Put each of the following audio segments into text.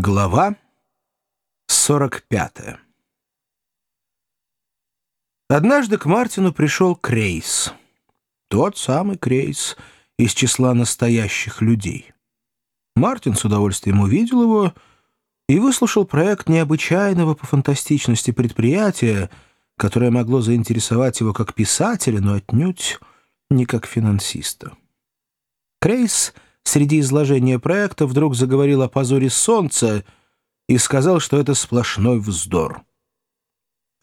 Глава 45 Однажды к Мартину пришел Крейс. Тот самый Крейс из числа настоящих людей. Мартин с удовольствием увидел его и выслушал проект необычайного по фантастичности предприятия, которое могло заинтересовать его как писателя, но отнюдь не как финансиста. Крейс — среди изложения проекта вдруг заговорил о позоре солнца и сказал, что это сплошной вздор.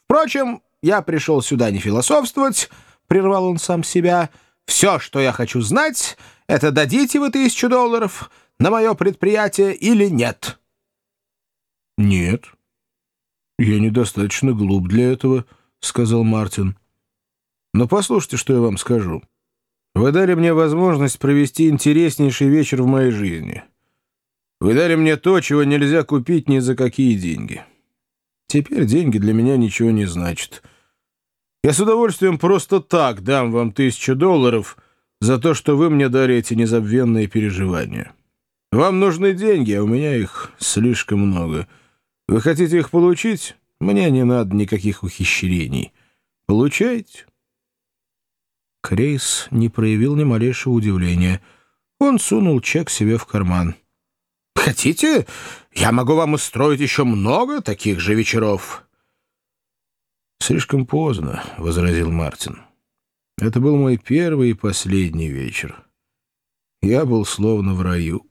«Впрочем, я пришел сюда не философствовать», — прервал он сам себя. «Все, что я хочу знать, это дадите вы тысячу долларов на мое предприятие или нет?» «Нет, я недостаточно глуп для этого», — сказал Мартин. «Но послушайте, что я вам скажу». Вы дали мне возможность провести интереснейший вечер в моей жизни. Вы дали мне то, чего нельзя купить ни за какие деньги. Теперь деньги для меня ничего не значат. Я с удовольствием просто так дам вам тысячу долларов за то, что вы мне дали эти незабвенные переживания. Вам нужны деньги, а у меня их слишком много. Вы хотите их получить? Мне не надо никаких ухищрений. Получаете?» Крейс не проявил ни малейшего удивления. Он сунул чек себе в карман. «Хотите? Я могу вам устроить еще много таких же вечеров». «Слишком поздно», — возразил Мартин. «Это был мой первый и последний вечер. Я был словно в раю.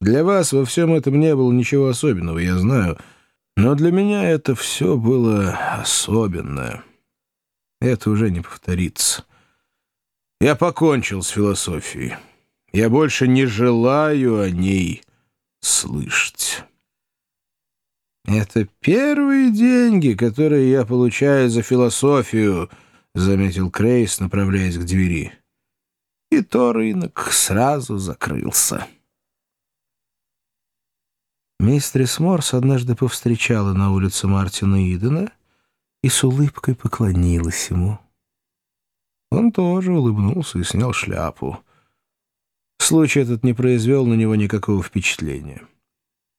Для вас во всем этом не было ничего особенного, я знаю, но для меня это все было особенное. Это уже не повторится». Я покончил с философией. Я больше не желаю о ней слышать. «Это первые деньги, которые я получаю за философию», — заметил Крейс, направляясь к двери. И то рынок сразу закрылся. Мистерис Морс однажды повстречала на улице Мартина Идена и с улыбкой поклонилась ему. Он тоже улыбнулся и снял шляпу. Случай этот не произвел на него никакого впечатления.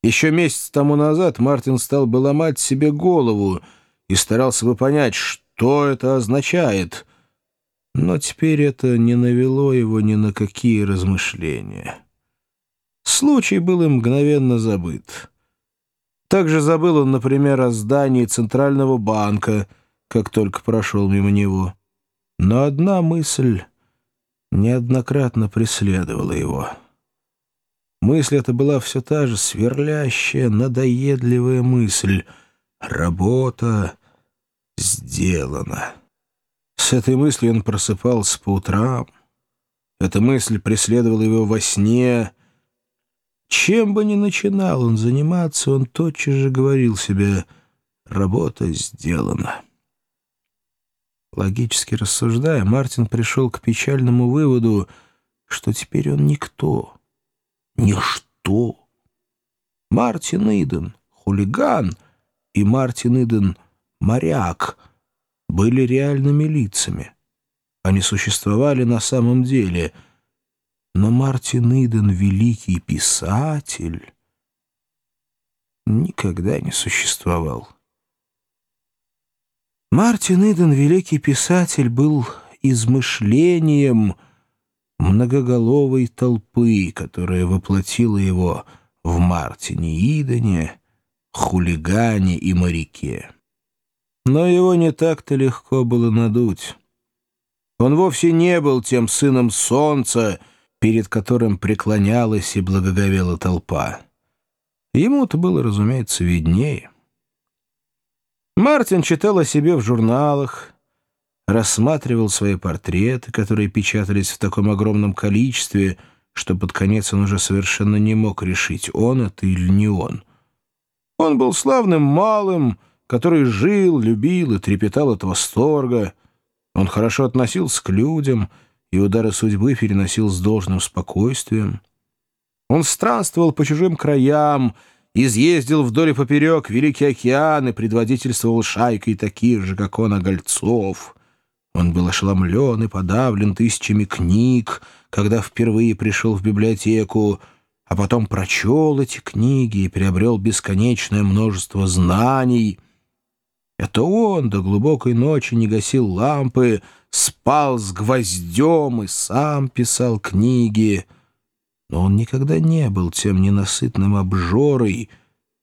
Еще месяц тому назад Мартин стал бы ломать себе голову и старался бы понять, что это означает. Но теперь это не навело его ни на какие размышления. Случай был им мгновенно забыт. Также забыл он, например, о здании Центрального банка, как только прошел мимо него. Но одна мысль неоднократно преследовала его. Мысль эта была все та же сверлящая, надоедливая мысль. Работа сделана. С этой мыслью он просыпался по утрам. Эта мысль преследовала его во сне. Чем бы ни начинал он заниматься, он тотчас же говорил себе «работа сделана». Логически рассуждая, Мартин пришел к печальному выводу, что теперь он никто, ничто. Мартин Иден, хулиган, и Мартин Иден, моряк, были реальными лицами. Они существовали на самом деле. Но Мартин Иден, великий писатель, никогда не существовал. Мартин Иден, великий писатель, был измышлением многоголовой толпы, которая воплотила его в Мартине Идене, хулигане и моряке. Но его не так-то легко было надуть. Он вовсе не был тем сыном солнца, перед которым преклонялась и благоговела толпа. Ему-то было, разумеется, виднее. Мартин читал о себе в журналах, рассматривал свои портреты, которые печатались в таком огромном количестве, что под конец он уже совершенно не мог решить, он это или не он. Он был славным малым, который жил, любил и трепетал от восторга. Он хорошо относился к людям и удары судьбы переносил с должным спокойствием. Он странствовал по чужим краям, изъездил вдоль и поперек Великий океан и предводительствовал шайкой таких же, как он, огольцов. Он был ошеломлен и подавлен тысячами книг, когда впервые пришел в библиотеку, а потом прочел эти книги и приобрел бесконечное множество знаний. Это он до глубокой ночи не гасил лампы, спал с гвоздем и сам писал книги. Но он никогда не был тем ненасытным обжорой,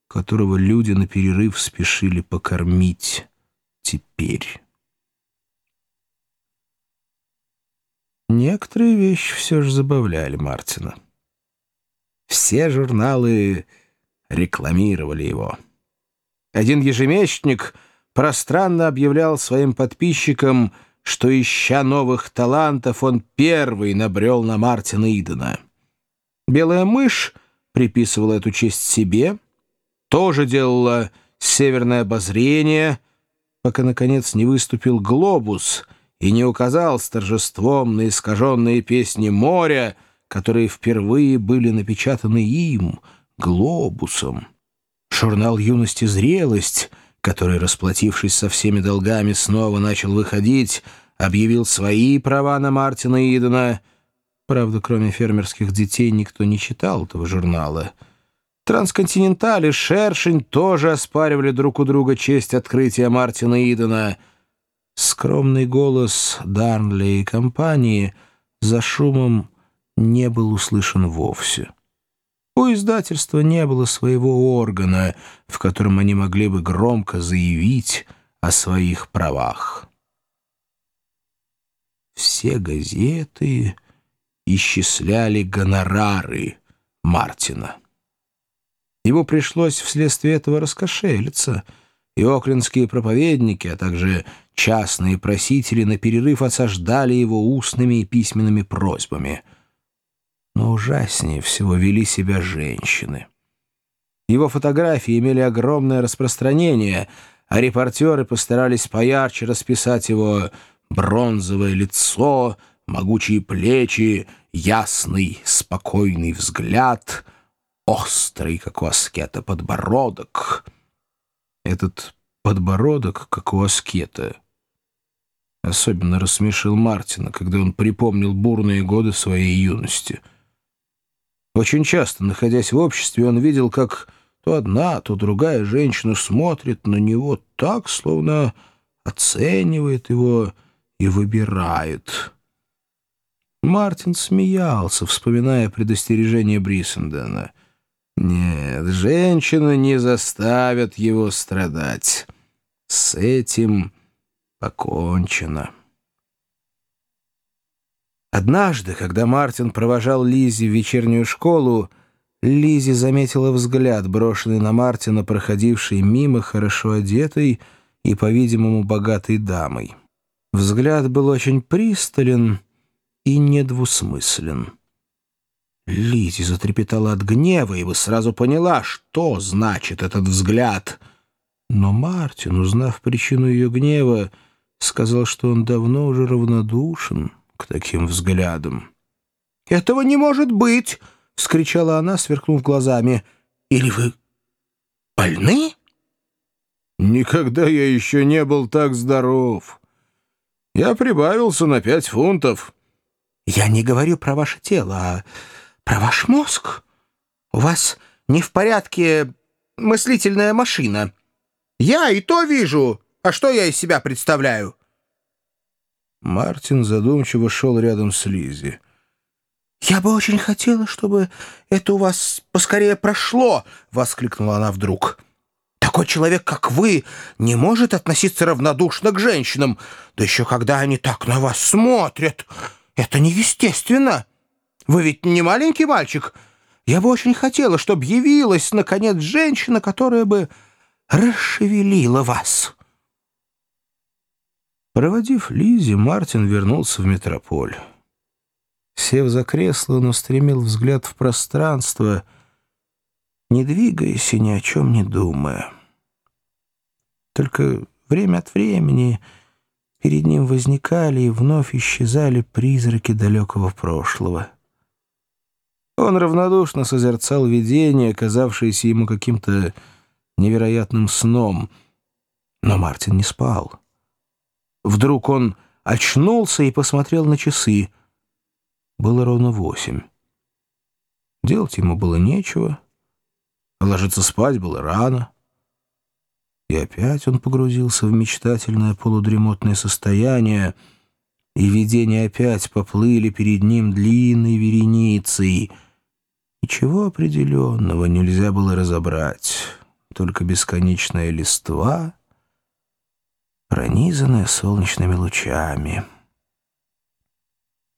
которого люди на перерыв спешили покормить теперь. Некоторые вещи все же забавляли Мартина. Все журналы рекламировали его. Один ежемесячник пространно объявлял своим подписчикам, что, ища новых талантов, он первый набрел на Мартина Идена. «Белая мышь» приписывала эту честь себе, тоже делала «Северное обозрение», пока, наконец, не выступил «Глобус» и не указал с торжеством на искаженные песни моря, которые впервые были напечатаны им, глобусом. Журнал «Юность и зрелость», который, расплатившись со всеми долгами, снова начал выходить, объявил свои права на Мартина Идена. Правда, кроме фермерских детей, никто не читал этого журнала. Трансконтиненталь и Шершень тоже оспаривали друг у друга честь открытия Мартина Идена. Скромный голос Дарнли и компании за шумом не был услышан вовсе. У издательства не было своего органа, в котором они могли бы громко заявить о своих правах. Все газеты исчисляли гонорары Мартина. Ему пришлось вследствие этого раскошелиться, и оклендские проповедники, а также частные просители на перерыв осаждали его устными и письменными просьбами — но ужаснее всего вели себя женщины. Его фотографии имели огромное распространение, а репортеры постарались поярче расписать его бронзовое лицо, могучие плечи, ясный, спокойный взгляд, острый, как у аскета, подбородок. Этот подбородок, как у аскета, особенно рассмешил Мартина, когда он припомнил бурные годы своей юности — очень часто, находясь в обществе, он видел, как то одна, то другая женщина смотрит на него так, словно оценивает его и выбирает. Мартин смеялся, вспоминая предостережение Бриссендена. «Нет, женщины не заставят его страдать. С этим покончено». Однажды, когда Мартин провожал Лизи в вечернюю школу, Лизи заметила взгляд, брошенный на Мартина, проходивший мимо хорошо одетой и, по-видимому, богатой дамой. Взгляд был очень пристален и недвусмыслен. Лизи затрепетала от гнева, и бы сразу поняла, что значит этот взгляд. Но Мартин, узнав причину ее гнева, сказал, что он давно уже равнодушен к таким взглядам. «Этого не может быть!» — вскричала она, сверкнув глазами. «Или вы больны?» «Никогда я еще не был так здоров. Я прибавился на пять фунтов». «Я не говорю про ваше тело, а про ваш мозг. У вас не в порядке мыслительная машина. Я и то вижу. А что я из себя представляю?» Мартин задумчиво шел рядом с Лизи. «Я бы очень хотела, чтобы это у вас поскорее прошло!» — воскликнула она вдруг. «Такой человек, как вы, не может относиться равнодушно к женщинам, да еще когда они так на вас смотрят. Это неестественно. Вы ведь не маленький мальчик. Я бы очень хотела, чтобы явилась, наконец, женщина, которая бы расшевелила вас». Проводив Лизи, Мартин вернулся в метрополь. Сев за кресло, он устремил взгляд в пространство, не двигаясь и ни о чем не думая. Только время от времени перед ним возникали и вновь исчезали призраки далекого прошлого. Он равнодушно созерцал видение, казавшееся ему каким-то невероятным сном. Но Мартин не спал. Вдруг он очнулся и посмотрел на часы. Было ровно восемь. Делать ему было нечего, ложиться спать было рано. И опять он погрузился в мечтательное полудремотное состояние, и видения опять поплыли перед ним длинной вереницей. Ничего определенного нельзя было разобрать, только бесконечная листва, пронизанная солнечными лучами —